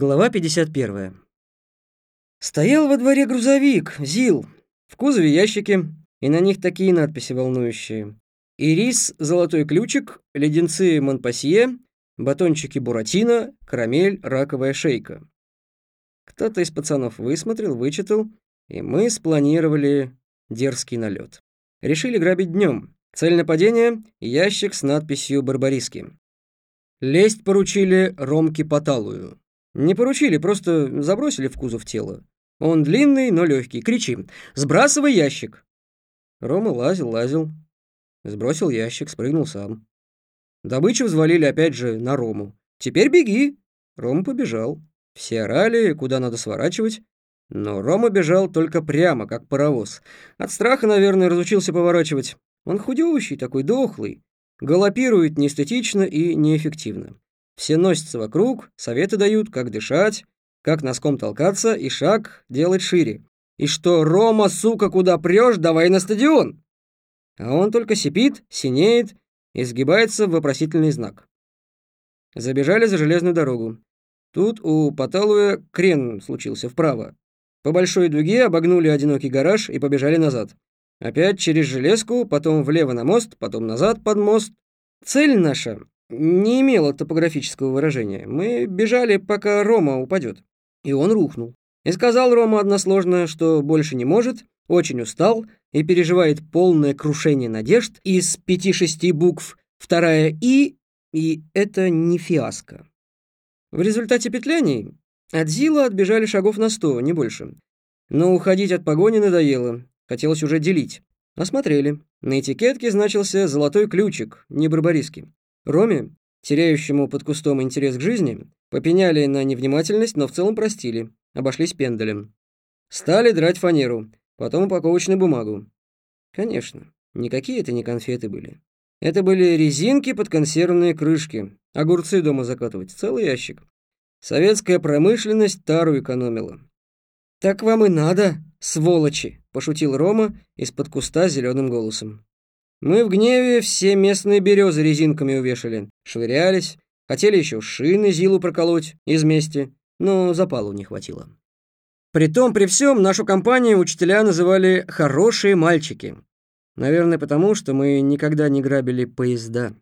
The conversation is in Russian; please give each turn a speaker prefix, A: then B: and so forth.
A: Глава 51. Стоял во дворе грузовик, ЗИЛ, в кузове ящики, и на них такие надписи волнующие. Ирис, золотой ключик, леденцы Монпасье, батончики Буратино, карамель, раковая шейка. Кто-то из пацанов высмотрел, вычитал, и мы спланировали дерзкий налет. Решили грабить днем. Цель нападения — ящик с надписью «Барбариски». Лезть поручили Ромке Поталую. Не поручили, просто забросили в кузов тело. Он длинный, но легкий. Кричим. «Сбрасывай ящик!» Рома лазил, лазил. Сбросил ящик, спрыгнул сам. Добычу взвалили опять же на Рому. «Теперь беги!» Рома побежал. Все орали, куда надо сворачивать. Но Рома бежал только прямо, как паровоз. От страха, наверное, разучился поворачивать. Он худеющий такой, дохлый. Галопирует неэстетично и неэффективно. Все носятся вокруг, советы дают, как дышать, как носком толкаться и шаг делать шире. И что, Рома, сука, куда прешь, давай на стадион. А он только сипит, синеет и сгибается в вопросительный знак. Забежали за железную дорогу. Тут у Поталуя крен случился вправо. По большой дуге обогнули одинокий гараж и побежали назад. Опять через железку, потом влево на мост, потом назад под мост. Цель наша не имело топографического выражения. Мы бежали, пока Рома упадет. И он рухнул. И сказал Рома односложно, что больше не может, очень устал и переживает полное крушение надежд из пяти-шести букв, вторая «и», и это не фиаско. В результате петляний от Зила отбежали шагов на сто, не больше. Но уходить от погони надоело, хотелось уже делить. Осмотрели. На этикетке значился «золотой ключик», не барбариски. Роме, теряющему под кустом интерес к жизни, попеняли на невнимательность, но в целом простили, обошлись пендалем. Стали драть фанеру, потом упаковочную бумагу. Конечно, никакие это не конфеты были. Это были резинки под консервные крышки, огурцы дома закатывать, целый ящик. Советская промышленность тару экономила. «Так вам и надо, сволочи!» — пошутил Рома из-под куста зеленым голосом. Мы в гневе все местные березы резинками увешали, швырялись, хотели еще шины Зилу проколоть из мести, но запалу не хватило. Притом, при всем, нашу компанию учителя называли «хорошие мальчики». Наверное, потому что мы никогда не грабили поезда.